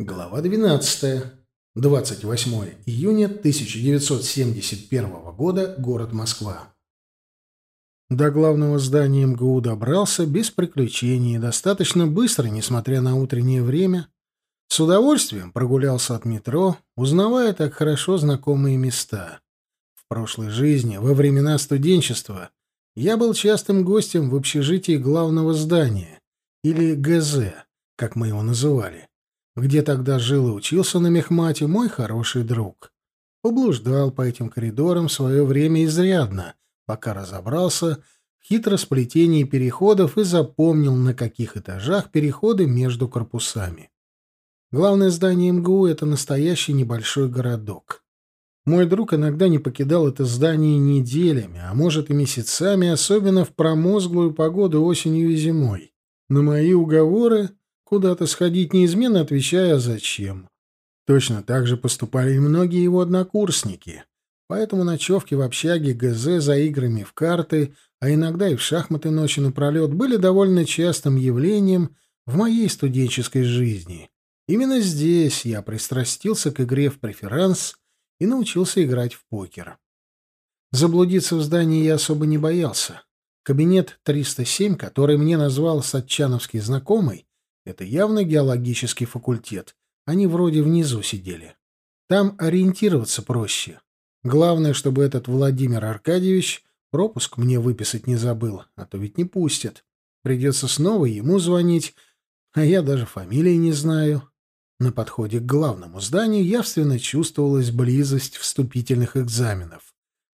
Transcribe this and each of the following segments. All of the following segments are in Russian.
Глава 12. 28 июня 1971 года. Город Москва. До главного здания МГУ добрался без приключений и достаточно быстро, несмотря на утреннее время. С удовольствием прогулялся от метро, узнавая так хорошо знакомые места. В прошлой жизни, во времена студенчества, я был частым гостем в общежитии главного здания, или ГЗ, как мы его называли где тогда жил и учился на мехмате мой хороший друг. Поблуждал по этим коридорам свое время изрядно, пока разобрался в хитросплетении переходов и запомнил, на каких этажах переходы между корпусами. Главное здание МГУ — это настоящий небольшой городок. Мой друг иногда не покидал это здание неделями, а может и месяцами, особенно в промозглую погоду осенью и зимой. На мои уговоры куда-то сходить неизменно отвечая «зачем?». Точно так же поступали и многие его однокурсники. Поэтому ночевки в общаге ГЗ за играми в карты, а иногда и в шахматы ночи напролет, были довольно частым явлением в моей студенческой жизни. Именно здесь я пристрастился к игре в преферанс и научился играть в покер. Заблудиться в здании я особо не боялся. Кабинет 307, который мне назвал сатчановский знакомый, это явно геологический факультет. Они вроде внизу сидели. Там ориентироваться проще. Главное, чтобы этот Владимир Аркадьевич пропуск мне выписать не забыл, а то ведь не пустят. Придется снова ему звонить, а я даже фамилии не знаю. На подходе к главному зданию явственно чувствовалась близость вступительных экзаменов.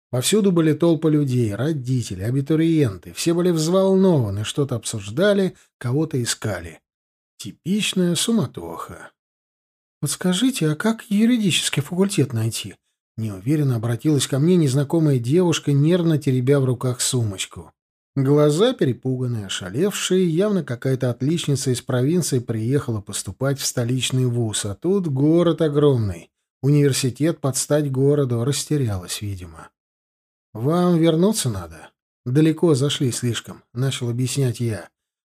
Повсюду были толпы людей, родители, абитуриенты. Все были взволнованы, что-то обсуждали, кого-то искали. Типичная суматоха. «Подскажите, а как юридический факультет найти?» Неуверенно обратилась ко мне незнакомая девушка, нервно теребя в руках сумочку. Глаза перепуганные, ошалевшие, явно какая-то отличница из провинции приехала поступать в столичный вуз, а тут город огромный. Университет под стать городу растерялась, видимо. «Вам вернуться надо?» «Далеко зашли слишком», — начал объяснять я.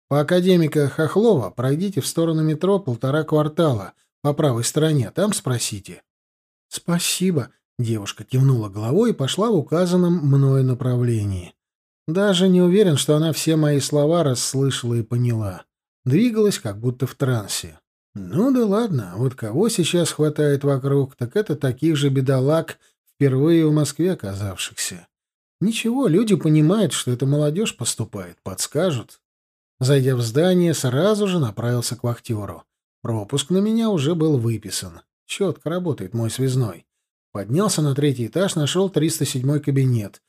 По академика Хохлова пройдите в сторону метро полтора квартала, по правой стороне, там спросите. — Спасибо, — девушка кивнула головой и пошла в указанном мною направлении. Даже не уверен, что она все мои слова расслышала и поняла. Двигалась, как будто в трансе. Ну да ладно, вот кого сейчас хватает вокруг, так это таких же бедолаг, впервые в Москве оказавшихся. Ничего, люди понимают, что это молодежь поступает, подскажут. Зайдя в здание, сразу же направился к вахтеру. Пропуск на меня уже был выписан. Четко работает мой связной. Поднялся на третий этаж, нашел 307 кабинет.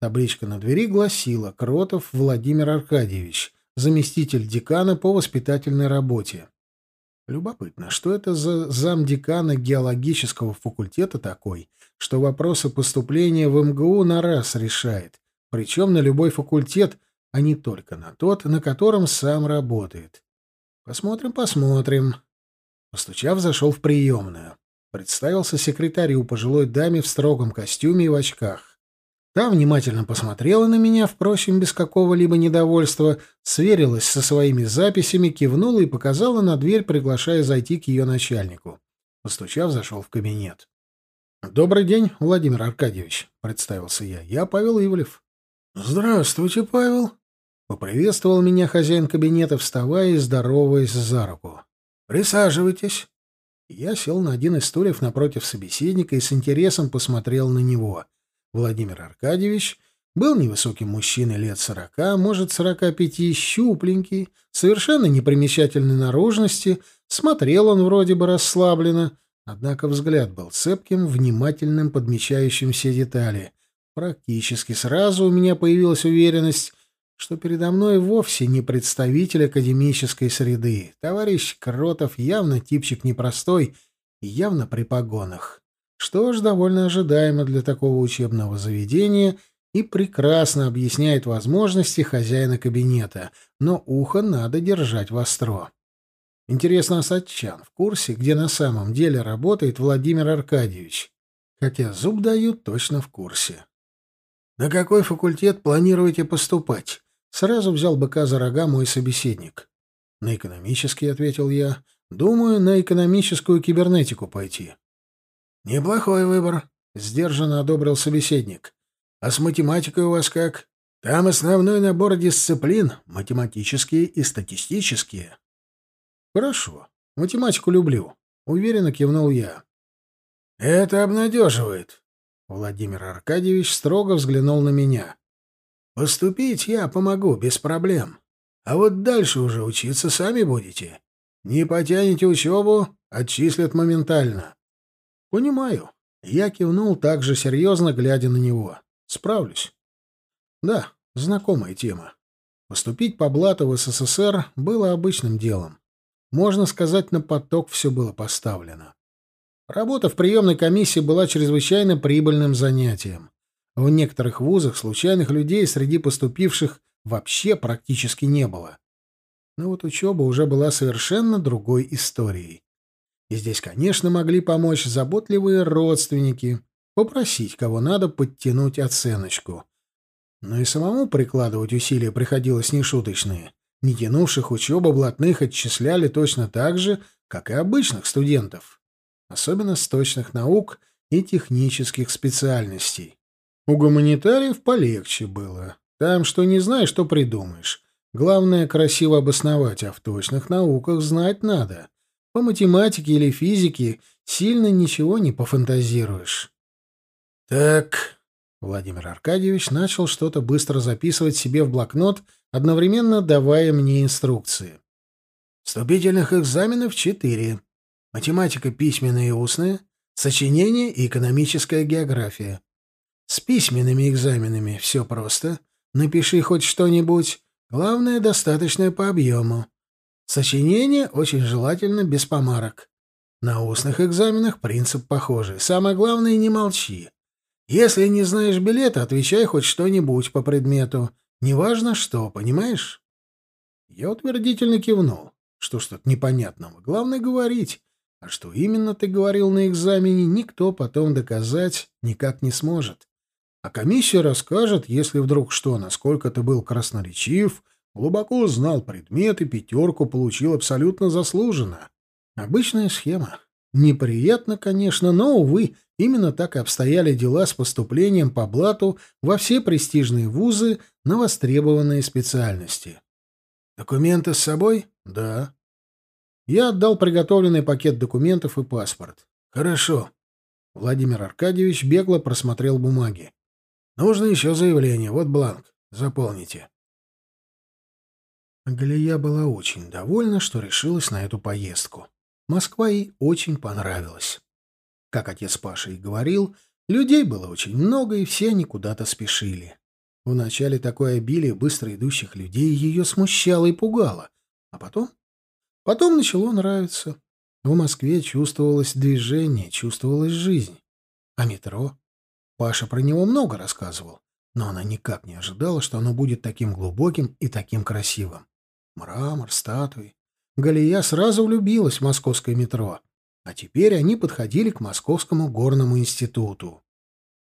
Табличка на двери гласила «Кротов Владимир Аркадьевич, заместитель декана по воспитательной работе». Любопытно, что это за замдекана геологического факультета такой, что вопросы поступления в МГУ на раз решает, причем на любой факультет, а не только на тот, на котором сам работает. Посмотрим, посмотрим. Постучав, зашел в приемную. Представился секретарю, пожилой даме в строгом костюме и в очках. Та внимательно посмотрела на меня, впрочем, без какого-либо недовольства, сверилась со своими записями, кивнула и показала на дверь, приглашая зайти к ее начальнику. Постучав, зашел в кабинет. «Добрый день, Владимир Аркадьевич», — представился я. «Я Павел Ивлев». «Здравствуйте, Павел», Поприветствовал меня хозяин кабинета, вставая и здороваясь за руку. «Присаживайтесь». Я сел на один из стульев напротив собеседника и с интересом посмотрел на него. Владимир Аркадьевич был невысоким мужчиной лет сорока, может, сорока пяти, щупленький, совершенно непримечательной наружности, смотрел он вроде бы расслабленно, однако взгляд был цепким, внимательным, подмечающим все детали. Практически сразу у меня появилась уверенность, что передо мной вовсе не представитель академической среды. Товарищ Кротов явно типчик непростой и явно при погонах. Что ж, довольно ожидаемо для такого учебного заведения и прекрасно объясняет возможности хозяина кабинета, но ухо надо держать востро. Интересно, а Сатчан в курсе, где на самом деле работает Владимир Аркадьевич? Хотя зуб дают точно в курсе. «На какой факультет планируете поступать?» Сразу взял быка за рога мой собеседник. «На экономический», — ответил я. Думаю, на экономическую кибернетику пойти. Неплохой выбор, сдержанно одобрил собеседник. А с математикой у вас как? Там основной набор дисциплин, математические и статистические. Хорошо. Математику люблю, уверенно кивнул я. Это обнадеживает. Владимир Аркадьевич строго взглянул на меня. Поступить я помогу без проблем. А вот дальше уже учиться сами будете. Не потянете учебу, отчислят моментально. Понимаю. Я кивнул так же серьезно, глядя на него. Справлюсь. Да, знакомая тема. Поступить по блату в СССР было обычным делом. Можно сказать, на поток все было поставлено. Работа в приемной комиссии была чрезвычайно прибыльным занятием. В некоторых вузах случайных людей среди поступивших вообще практически не было. Но вот учеба уже была совершенно другой историей. И здесь, конечно, могли помочь заботливые родственники, попросить, кого надо, подтянуть оценочку. Но и самому прикладывать усилия приходилось нешуточные. Не тянувших учебу блатных отчисляли точно так же, как и обычных студентов. Особенно с точных наук и технических специальностей. У гуманитариев полегче было. Там что не знаешь, что придумаешь. Главное, красиво обосновать, а в точных науках знать надо. По математике или физике сильно ничего не пофантазируешь. «Так...» — Владимир Аркадьевич начал что-то быстро записывать себе в блокнот, одновременно давая мне инструкции. «Вступительных экзаменов четыре. Математика письменная и устная, сочинение и экономическая география. С письменными экзаменами все просто. Напиши хоть что-нибудь. Главное, достаточное по объему. Сочинение очень желательно без помарок. На устных экзаменах принцип похожий. Самое главное, не молчи. Если не знаешь билета, отвечай хоть что-нибудь по предмету. Неважно что, понимаешь? Я утвердительно кивнул. Что ж тут непонятного? Главное — говорить. А что именно ты говорил на экзамене, никто потом доказать никак не сможет. А комиссия расскажет, если вдруг что, насколько ты был красноречив, глубоко знал предмет и пятерку получил абсолютно заслуженно. Обычная схема. Неприятно, конечно, но, увы, именно так и обстояли дела с поступлением по блату во все престижные вузы на востребованные специальности. «Документы с собой?» «Да». Я отдал приготовленный пакет документов и паспорт. «Хорошо». Владимир Аркадьевич бегло просмотрел бумаги. «Нужно еще заявление. Вот бланк. Заполните». Галия была очень довольна, что решилась на эту поездку. Москва ей очень понравилась. Как отец Паша и говорил, людей было очень много, и все они куда-то спешили. Вначале такое обилие быстро идущих людей ее смущало и пугало. А потом? Потом начало нравиться. В Москве чувствовалось движение, чувствовалась жизнь. А метро? Паша про него много рассказывал, но она никак не ожидала, что оно будет таким глубоким и таким красивым. Мрамор, статуи, Галия сразу влюбилась в московское метро, а теперь они подходили к Московскому горному институту.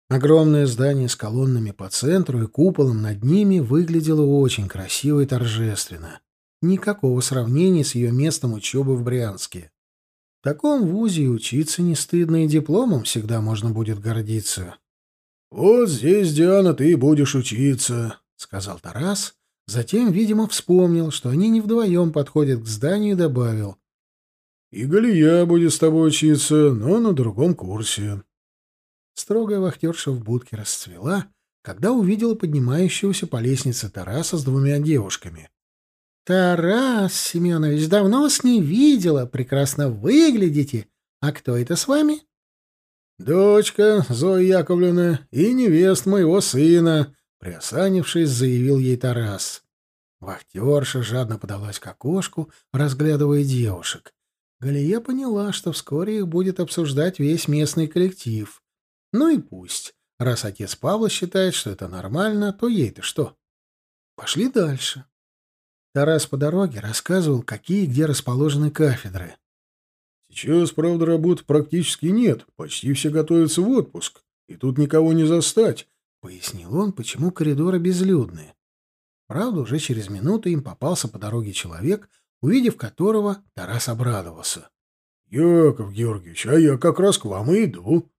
Огромное здание с колоннами по центру и куполом над ними выглядело очень красиво и торжественно. Никакого сравнения с ее местом учебы в Брянске. В таком вузе учиться не стыдно, и дипломом всегда можно будет гордиться. «Вот здесь, Диана, ты будешь учиться», — сказал Тарас, Затем, видимо, вспомнил, что они не вдвоем подходят к зданию и добавил. «И Галия будет с тобой учиться, но на другом курсе». Строгая вахтерша в будке расцвела, когда увидела поднимающегося по лестнице Тараса с двумя девушками. «Тарас Семенович, давно вас не видела, прекрасно выглядите. А кто это с вами?» «Дочка Зоя Яковлевна и невест моего сына», Приосанившись, заявил ей Тарас. Вахтерша жадно подалась к окошку, разглядывая девушек. Галия поняла, что вскоре их будет обсуждать весь местный коллектив. Ну и пусть. Раз отец Павла считает, что это нормально, то ей-то что? Пошли дальше. Тарас по дороге рассказывал, какие где расположены кафедры. «Сейчас, правда, работы практически нет. Почти все готовятся в отпуск. И тут никого не застать. Пояснил он, почему коридоры безлюдные. Правда, уже через минуту им попался по дороге человек, увидев которого, Тарас обрадовался. — Яков Георгиевич, а я как раз к вам и иду.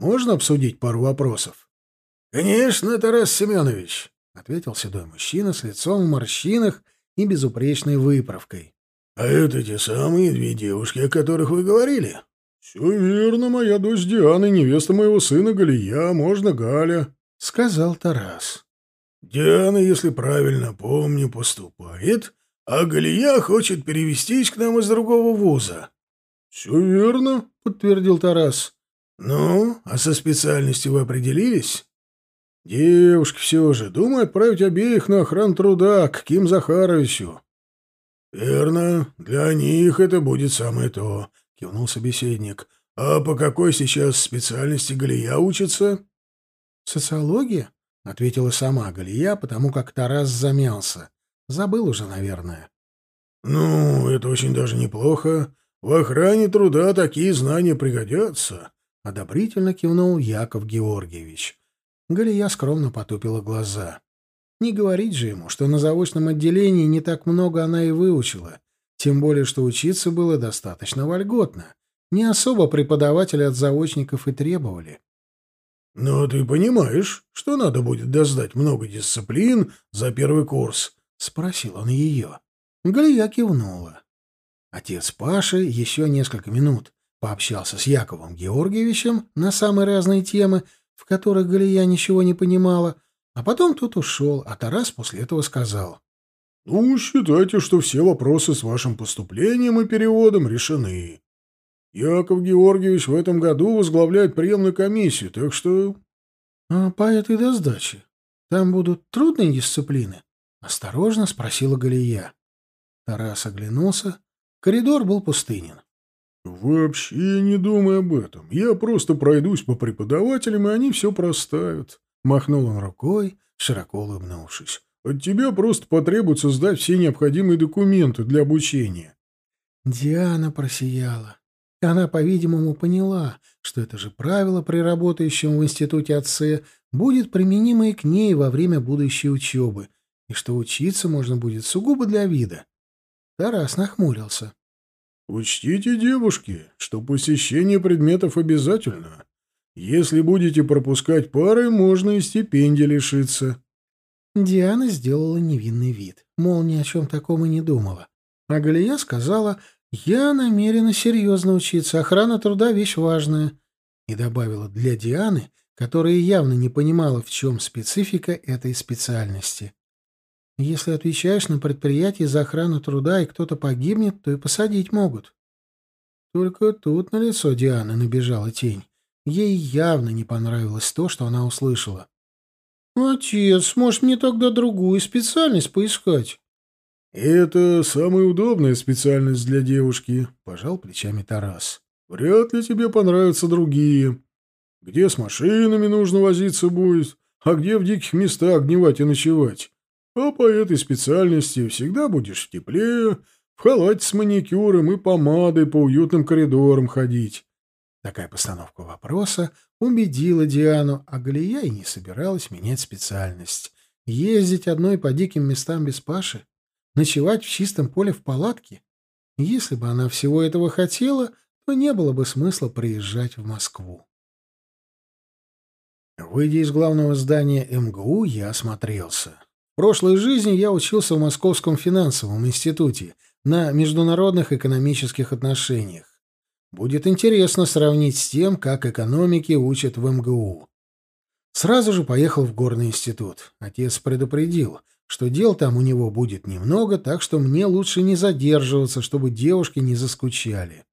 Можно обсудить пару вопросов? — Конечно, Тарас Семенович, — ответил седой мужчина с лицом в морщинах и безупречной выправкой. — А это те самые две девушки, о которых вы говорили? — Все верно, моя дочь Диана, невеста моего сына Галия, можно Галя, — сказал Тарас. — Диана, если правильно помню, поступает, а Галия хочет перевестись к нам из другого вуза. — Все верно, — подтвердил Тарас. «Ну, а со специальностью вы определились?» «Девушки все же. Думаю отправить обеих на охрану труда к Ким Захаровичу». «Верно. Для них это будет самое то», — кивнул собеседник. «А по какой сейчас специальности Галия учится?» «Социология?» — ответила сама Галия, потому как Тарас замялся. Забыл уже, наверное. «Ну, это очень даже неплохо. В охране труда такие знания пригодятся. Одобрительно кивнул Яков Георгиевич. Галия скромно потупила глаза. Не говорить же ему, что на заочном отделении не так много она и выучила, тем более, что учиться было достаточно вольготно. Не особо преподаватели от заочников и требовали. «Но ты понимаешь, что надо будет доздать много дисциплин за первый курс?» — спросил он ее. Галия кивнула. Отец Паши еще несколько минут пообщался с Яковом Георгиевичем на самые разные темы, в которых Галия ничего не понимала, а потом тот ушел, а Тарас после этого сказал. «Ну, считайте, что все вопросы с вашим поступлением и переводом решены. Яков Георгиевич в этом году возглавляет приемную комиссию, так что...» «А по этой досдаче там будут трудные дисциплины?» — осторожно спросила Галия. Тарас оглянулся. Коридор был пустынен. «Вообще не думай об этом. Я просто пройдусь по преподавателям, и они все проставят». Махнул он рукой, широко улыбнувшись. «От тебя просто потребуется сдать все необходимые документы для обучения». Диана просияла. Она, по-видимому, поняла, что это же правило при работающем в институте отце будет применимо и к ней во время будущей учебы, и что учиться можно будет сугубо для вида. Тарас нахмурился. Учтите, девушки, что посещение предметов обязательно. Если будете пропускать пары, можно и стипендии лишиться. Диана сделала невинный вид, мол, ни о чем таком и не думала. А Галия сказала, я намерена серьезно учиться, охрана труда — вещь важная. И добавила для Дианы, которая явно не понимала, в чем специфика этой специальности. Если отвечаешь на предприятии за охрану труда, и кто-то погибнет, то и посадить могут. Только тут на лицо Дианы набежала тень. Ей явно не понравилось то, что она услышала. «Отец, может, мне тогда другую специальность поискать?» «Это самая удобная специальность для девушки», — пожал плечами Тарас. «Вряд ли тебе понравятся другие. Где с машинами нужно возиться будет, а где в диких местах гневать и ночевать. А по этой специальности всегда будешь в тепле, в халате с маникюром и помадой по уютным коридорам ходить. Такая постановка вопроса убедила Диану, а Галия и не собиралась менять специальность. Ездить одной по диким местам без Паши? Ночевать в чистом поле в палатке? Если бы она всего этого хотела, то не было бы смысла приезжать в Москву. Выйдя из главного здания МГУ, я осмотрелся. В прошлой жизни я учился в Московском финансовом институте на международных экономических отношениях. Будет интересно сравнить с тем, как экономики учат в МГУ. Сразу же поехал в горный институт. Отец предупредил, что дел там у него будет немного, так что мне лучше не задерживаться, чтобы девушки не заскучали.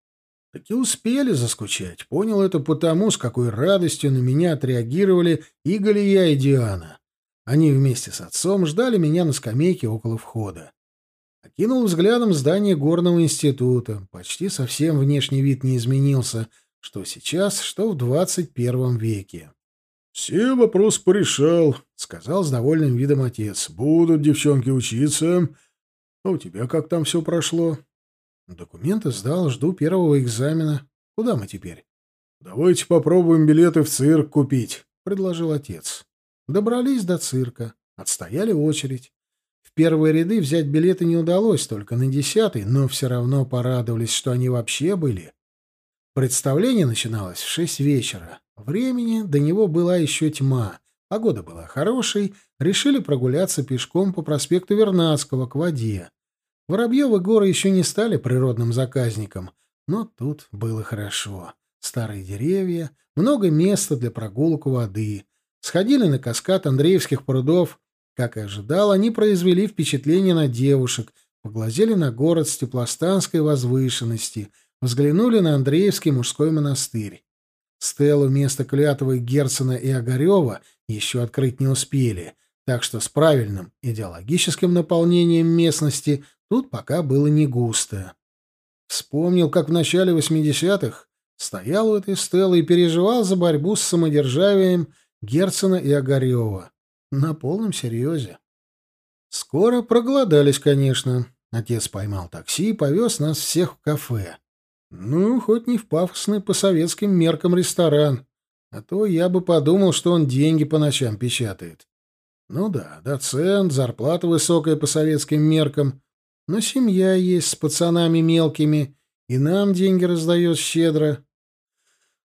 Таки успели заскучать. Понял это потому, с какой радостью на меня отреагировали и Галия, и Диана. Они вместе с отцом ждали меня на скамейке около входа. Окинул взглядом здание горного института. Почти совсем внешний вид не изменился, что сейчас, что в двадцать первом веке. «Все вопрос порешал», — сказал с довольным видом отец. «Будут девчонки учиться. А у тебя как там все прошло?» «Документы сдал, жду первого экзамена. Куда мы теперь?» «Давайте попробуем билеты в цирк купить», — предложил отец. Добрались до цирка, отстояли очередь. Первые ряды взять билеты не удалось, только на десятый, но все равно порадовались, что они вообще были. Представление начиналось в шесть вечера. Времени до него была еще тьма. Погода была хорошей, решили прогуляться пешком по проспекту Вернадского к воде. Воробьевы горы еще не стали природным заказником, но тут было хорошо. Старые деревья, много места для прогулок у воды. Сходили на каскад Андреевских прудов. Как и ожидал, они произвели впечатление на девушек, поглазели на город с теплостанской возвышенности — взглянули на Андреевский мужской монастырь. Стелу вместо Клятовой, Герцена и Огарева еще открыть не успели, так что с правильным идеологическим наполнением местности тут пока было не густо. Вспомнил, как в начале 80-х стоял у этой стелы и переживал за борьбу с самодержавием Герцена и Огарева. На полном серьезе. Скоро проголодались, конечно. Отец поймал такси и повез нас всех в кафе. Ну, хоть не в пафосный по советским меркам ресторан, а то я бы подумал, что он деньги по ночам печатает. Ну да, доцент, зарплата высокая по советским меркам, но семья есть с пацанами мелкими, и нам деньги раздает щедро.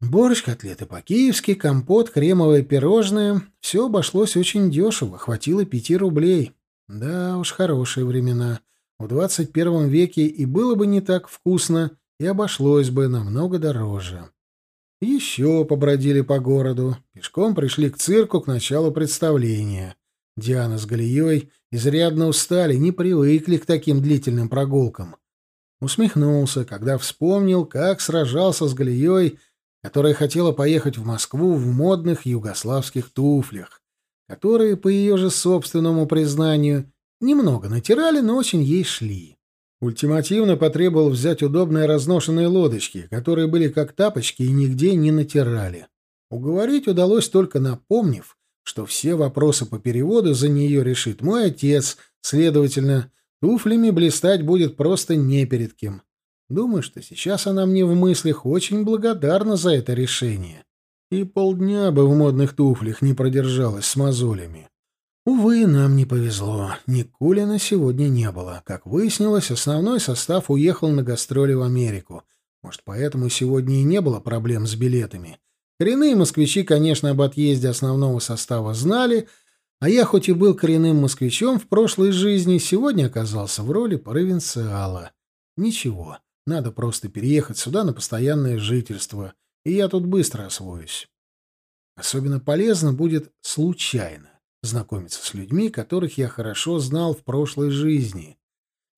Борщ, котлеты по-киевски, компот, кремовое пирожное — все обошлось очень дешево, хватило пяти рублей. Да уж, хорошие времена. В двадцать первом веке и было бы не так вкусно, и обошлось бы намного дороже. Еще побродили по городу, пешком пришли к цирку к началу представления. Диана с Галией изрядно устали, не привыкли к таким длительным прогулкам. Усмехнулся, когда вспомнил, как сражался с Галией, которая хотела поехать в Москву в модных югославских туфлях, которые, по ее же собственному признанию, немного натирали, но очень ей шли. Ультимативно потребовал взять удобные разношенные лодочки, которые были как тапочки и нигде не натирали. Уговорить удалось только напомнив, что все вопросы по переводу за нее решит мой отец, следовательно, туфлями блистать будет просто не перед кем. Думаю, что сейчас она мне в мыслях очень благодарна за это решение. И полдня бы в модных туфлях не продержалась с мозолями. Увы, нам не повезло. Никулина сегодня не было. Как выяснилось, основной состав уехал на гастроли в Америку. Может, поэтому сегодня и не было проблем с билетами. Коренные москвичи, конечно, об отъезде основного состава знали, а я хоть и был коренным москвичом в прошлой жизни, сегодня оказался в роли провинциала. Ничего, надо просто переехать сюда на постоянное жительство, и я тут быстро освоюсь. Особенно полезно будет случайно знакомиться с людьми, которых я хорошо знал в прошлой жизни.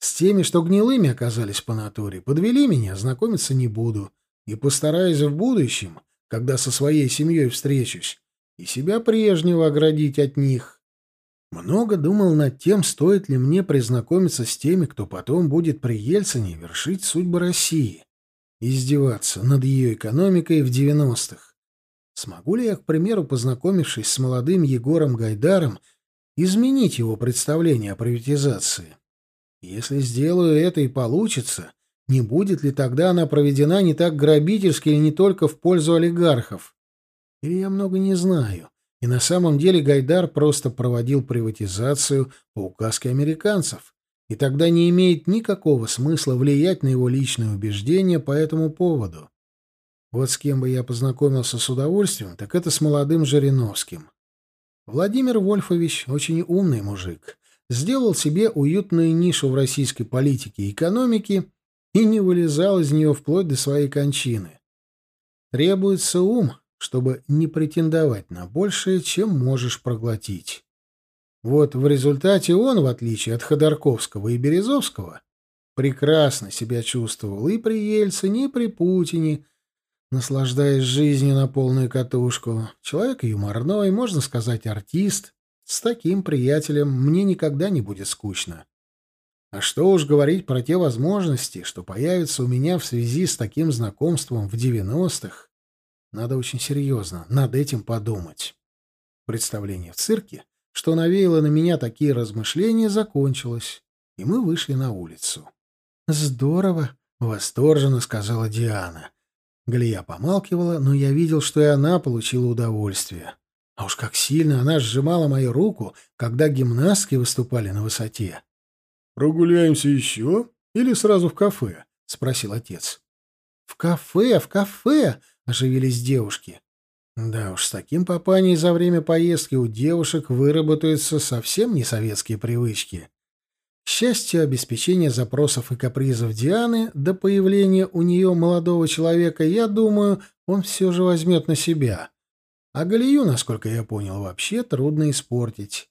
С теми, что гнилыми оказались по натуре, подвели меня, знакомиться не буду. И постараюсь в будущем, когда со своей семьей встречусь, и себя прежнего оградить от них. Много думал над тем, стоит ли мне признакомиться с теми, кто потом будет при Ельцине вершить судьбы России. Издеваться над ее экономикой в девяностых. Смогу ли я, к примеру, познакомившись с молодым Егором Гайдаром, изменить его представление о приватизации? Если сделаю это и получится, не будет ли тогда она проведена не так грабительски и не только в пользу олигархов? Или я много не знаю, и на самом деле Гайдар просто проводил приватизацию по указке американцев, и тогда не имеет никакого смысла влиять на его личные убеждения по этому поводу. Вот с кем бы я познакомился с удовольствием, так это с молодым Жириновским. Владимир Вольфович очень умный мужик. Сделал себе уютную нишу в российской политике и экономике и не вылезал из нее вплоть до своей кончины. Требуется ум, чтобы не претендовать на большее, чем можешь проглотить. Вот в результате он, в отличие от Ходорковского и Березовского, прекрасно себя чувствовал и при Ельцине, и при Путине, наслаждаясь жизнью на полную катушку. Человек юморной, можно сказать, артист. С таким приятелем мне никогда не будет скучно. А что уж говорить про те возможности, что появятся у меня в связи с таким знакомством в 90-х. Надо очень серьезно над этим подумать. Представление в цирке, что навеяло на меня такие размышления, закончилось, и мы вышли на улицу. «Здорово!» — восторженно сказала Диана. Галия помалкивала, но я видел, что и она получила удовольствие. А уж как сильно она сжимала мою руку, когда гимнастки выступали на высоте. «Прогуляемся еще или сразу в кафе?» — спросил отец. «В кафе, в кафе!» — оживились девушки. Да уж, с таким папаней за время поездки у девушек выработаются совсем не советские привычки. К счастью, обеспечение запросов и капризов Дианы до появления у нее молодого человека, я думаю, он все же возьмет на себя. А Галию, насколько я понял, вообще трудно испортить.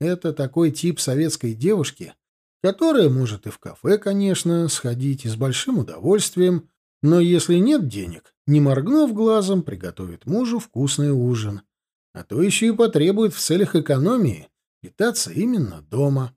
Это такой тип советской девушки, которая может и в кафе, конечно, сходить и с большим удовольствием, но если нет денег, не моргнув глазом, приготовит мужу вкусный ужин. А то еще и потребует в целях экономии питаться именно дома.